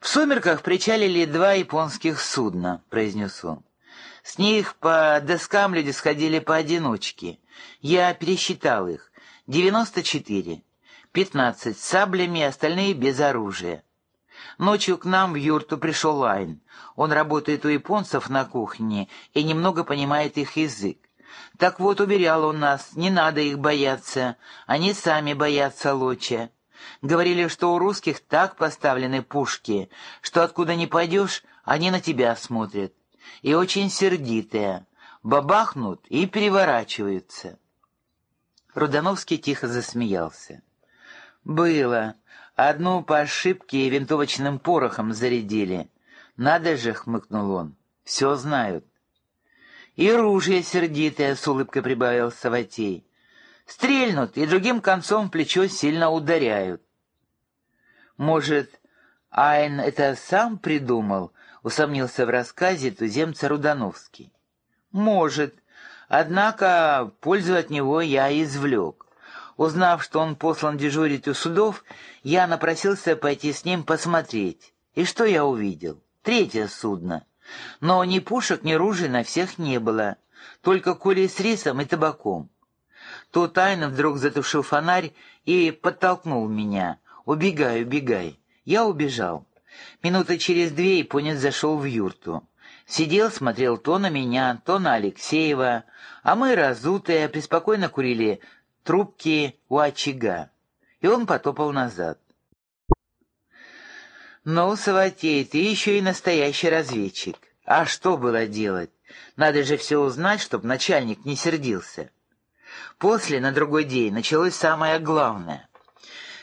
«В сумерках причалили два японских судна», — произнес он. «С них по доскам люди сходили поодиночке. Я пересчитал их. Девяносто четыре. Пятнадцать с саблями, остальные без оружия. Ночью к нам в юрту пришел Лайн. Он работает у японцев на кухне и немного понимает их язык. Так вот, уверял он нас, не надо их бояться, они сами боятся лучше. Говорили, что у русских так поставлены пушки, что откуда ни пойдешь, они на тебя смотрят. И очень сердитые. Бабахнут и переворачиваются. Рудановский тихо засмеялся. «Было. Одну по ошибке винтовочным порохом зарядили. Надо же, — хмыкнул он, — все знают. И ружье сердитое, — с улыбкой прибавил Саватей. Стрельнут и другим концом плечо сильно ударяют. Может, Айн это сам придумал, усомнился в рассказе туземца Рудановский. Может, однако пользу от него я извлек. Узнав, что он послан дежурить у судов, я напросился пойти с ним посмотреть. И что я увидел? Третье судно. Но ни пушек, ни ружей на всех не было, только кули с рисом и табаком. Тут тайно вдруг затушил фонарь и подтолкнул меня. «Убегай, убегай!» Я убежал. Минуты через две Японец зашел в юрту. Сидел, смотрел то на меня, то на Алексеева, а мы, разутые, преспокойно курили трубки у очага. И он потопал назад. «Ну, Саватей, ты еще и настоящий разведчик. А что было делать? Надо же все узнать, чтоб начальник не сердился». После, на другой день, началось самое главное.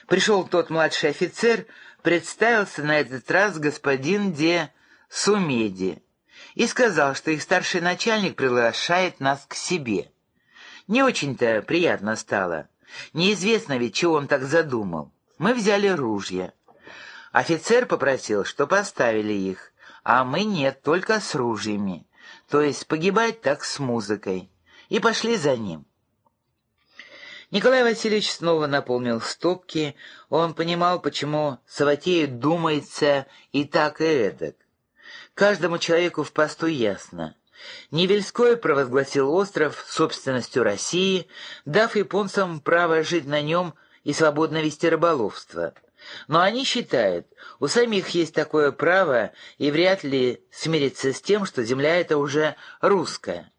Пришел тот младший офицер, представился на этот раз господин Де Сумеди и сказал, что их старший начальник приглашает нас к себе. Не очень-то приятно стало. Неизвестно ведь, чего он так задумал. Мы взяли ружья. Офицер попросил, что поставили их, а мы нет, только с ружьями, то есть погибать так с музыкой. И пошли за ним. Николай Васильевич снова наполнил стопки. Он понимал, почему Саватею думается и так, и эдак. Каждому человеку в посту ясно. Невельской провозгласил остров собственностью России, дав японцам право жить на нем и свободно вести рыболовство. Но они считают, у самих есть такое право и вряд ли смириться с тем, что земля эта уже русская.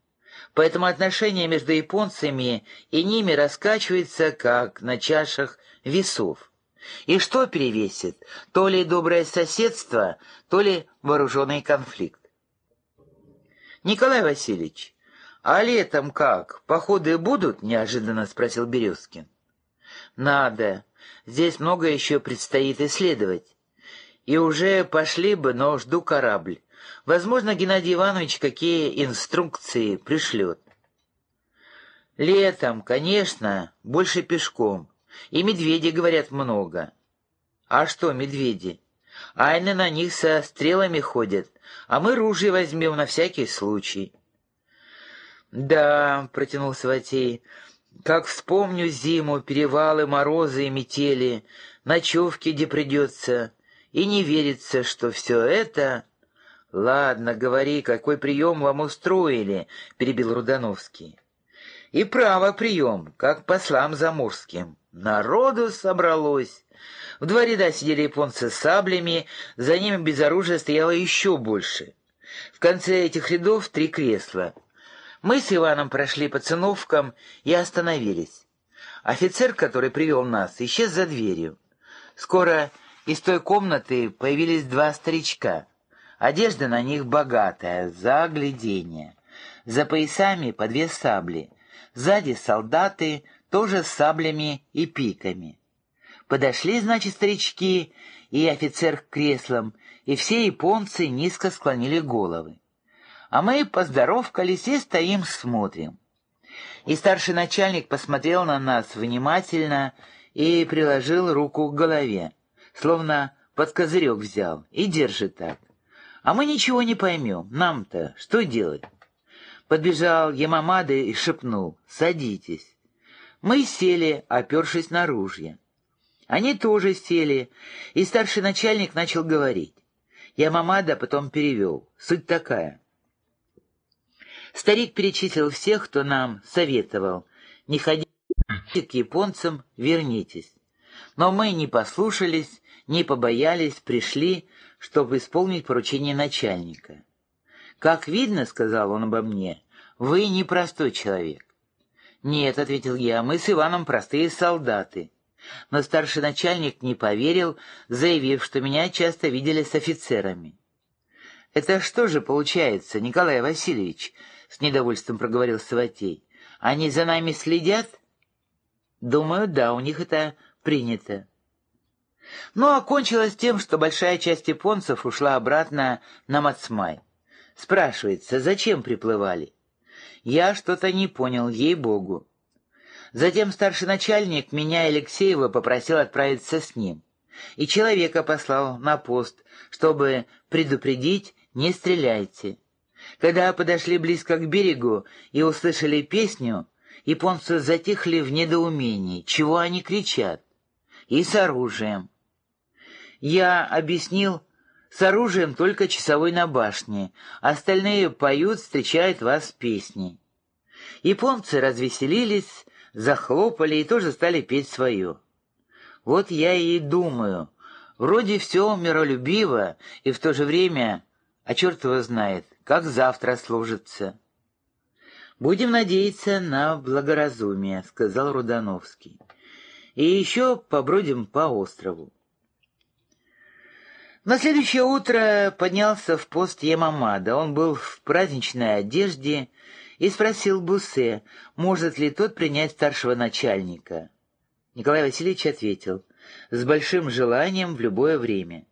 Поэтому отношения между японцами и ними раскачиваются, как на чашах весов. И что перевесит, то ли доброе соседство, то ли вооруженный конфликт? «Николай Васильевич, а летом как, походы будут?» — неожиданно спросил Березкин. «Надо. Здесь много еще предстоит исследовать. И уже пошли бы, но жду корабль. Возможно, Геннадий Иванович какие инструкции пришлет. Летом, конечно, больше пешком. И медведи, говорят, много. А что медведи? Айны на них со стрелами ходят, а мы ружье возьмем на всякий случай. «Да», — протянул Сватей, — «как вспомню зиму, перевалы, морозы и метели, ночевки, где придется, и не верится, что все это...» «Ладно, говори, какой прием вам устроили?» — перебил Рудановский. «И право прием, как послам заморским. Народу собралось». В два ряда сидели японцы с саблями, за ними без оружия стояло еще больше. В конце этих рядов три кресла. Мы с Иваном прошли по циновкам и остановились. Офицер, который привел нас, исчез за дверью. Скоро из той комнаты появились два старичка. Одежда на них богатая, за оглядение. За поясами по две сабли. Сзади солдаты, тоже с саблями и пиками. Подошли, значит, старички и офицер к креслам, и все японцы низко склонили головы. А мы поздоровкались и стоим, смотрим. И старший начальник посмотрел на нас внимательно и приложил руку к голове, словно под козырек взял, и держит так. А мы ничего не поймем, нам-то что делать? Подбежал Ямамада и шепнул «Садитесь». Мы сели, опершись на ружье. Они тоже сели, и старший начальник начал говорить. Ямамада потом перевел. Суть такая. Старик перечислил всех, кто нам советовал. Не ходите к японцам, вернитесь. Но мы не послушались, не побоялись, пришли, чтобы исполнить поручение начальника. «Как видно, — сказал он обо мне, — вы непростой человек». «Нет, — ответил я, — мы с Иваном простые солдаты». Но старший начальник не поверил, заявив, что меня часто видели с офицерами. «Это что же получается, Николай Васильевич?» — с недовольством проговорил Саватей. «Они за нами следят?» «Думаю, да, у них это принято». Но окончилось тем, что большая часть японцев ушла обратно на Мацмай. Спрашивается, зачем приплывали? Я что-то не понял, ей-богу. Затем старший начальник меня Алексеева попросил отправиться с ним. И человека послал на пост, чтобы предупредить «не стреляйте». Когда подошли близко к берегу и услышали песню, японцы затихли в недоумении, чего они кричат, и с оружием. Я объяснил, с оружием только часовой на башне, остальные поют, встречают вас песней. Японцы развеселились, захлопали и тоже стали петь свое. Вот я и думаю, вроде все миролюбиво, и в то же время, а черт его знает, как завтра сложится. «Будем надеяться на благоразумие», — сказал Рудановский. «И еще побродим по острову». На следующее утро поднялся в пост Ямамада. Он был в праздничной одежде и спросил Бусе, может ли тот принять старшего начальника. Николай Васильевич ответил, с большим желанием в любое время.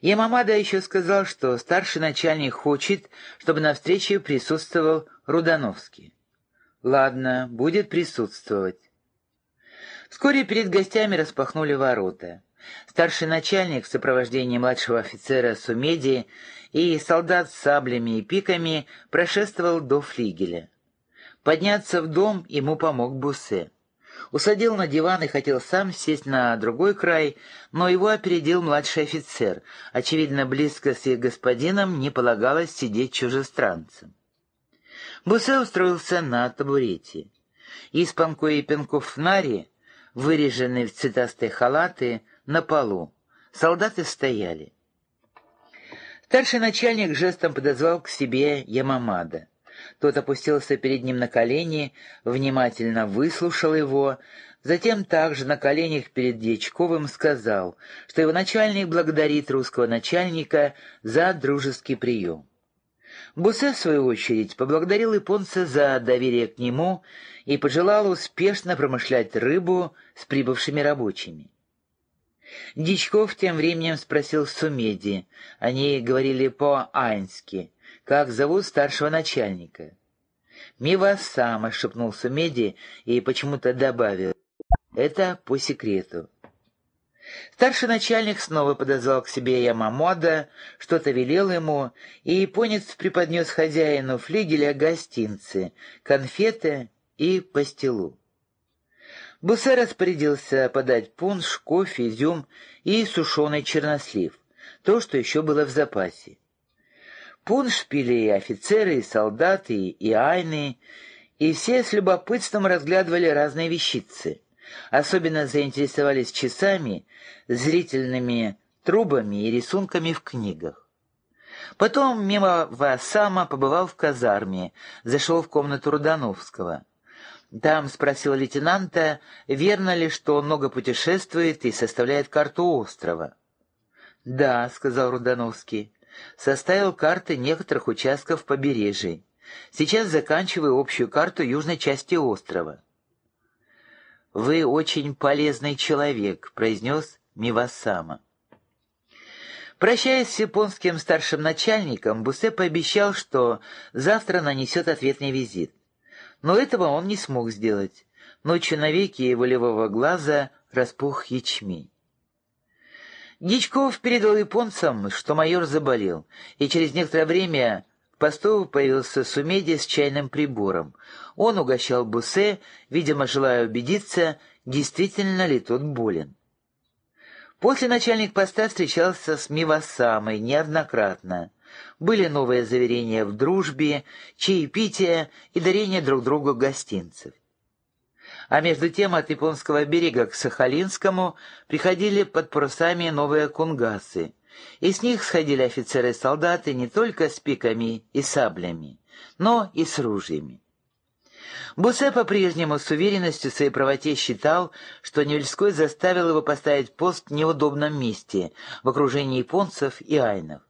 Ямамада еще сказал, что старший начальник хочет, чтобы на встрече присутствовал Рудановский. Ладно, будет присутствовать. Вскоре перед гостями распахнули ворота. Старший начальник в сопровождении младшего офицера Сумеди и солдат с саблями и пиками прошествовал до флигеля. Подняться в дом ему помог Бусе. Усадил на диван и хотел сам сесть на другой край, но его опередил младший офицер. Очевидно, близко с их господином не полагалось сидеть чужестранцам. Бусе устроился на табурете. Испанку и Пенкуфнари, выреженные в цветастые халаты, на полу. Солдаты стояли. Старший начальник жестом подозвал к себе Ямамада. Тот опустился перед ним на колени, внимательно выслушал его, затем также на коленях перед Дьячковым сказал, что его начальник благодарит русского начальника за дружеский прием. Бусе, в свою очередь, поблагодарил японца за доверие к нему и пожелал успешно промышлять рыбу с прибывшими рабочими. Дичков тем временем спросил Сумеди. Они говорили по-айнски. «Как зовут старшего начальника?» «Мивасама», — шепнул Сумеди и почему-то добавил. «Это по секрету». Старший начальник снова подозвал к себе Ямамода, что-то велел ему, и японец преподнес хозяину флигеля гостинцы, конфеты и пастилу. Бусе распорядился подать пунш, кофе, изюм и сушеный чернослив, то, что еще было в запасе. Пунш пили и офицеры, и солдаты, и айны, и все с любопытством разглядывали разные вещицы. Особенно заинтересовались часами, зрительными трубами и рисунками в книгах. Потом мимо Васама побывал в казарме, зашел в комнату Рудановского — Дам спросил лейтенанта, верно ли, что он много путешествует и составляет карту острова. «Да», — сказал Рудановский, — «составил карты некоторых участков побережья. Сейчас заканчиваю общую карту южной части острова». «Вы очень полезный человек», — произнес Мивасама. Прощаясь с японским старшим начальником, Бусе пообещал, что завтра нанесет ответный визит. Но этого он не смог сделать. Ночью навеки его левого глаза распух ячмень. Дичков передал японцам, что майор заболел, и через некоторое время в посту появился Сумеди с чайным прибором. Он угощал Бусе, видимо, желая убедиться, действительно ли тот болен. После начальник поста встречался с Мивасамой неоднократно. Были новые заверения в дружбе, чаепития и дарение друг другу гостинцев. А между тем от японского берега к Сахалинскому приходили под парусами новые кунгасы, и с них сходили офицеры и солдаты не только с пиками и саблями, но и с ружьями. Бусе по-прежнему с уверенностью своей правоте считал, что Невельской заставил его поставить пост в неудобном месте, в окружении японцев и айнов.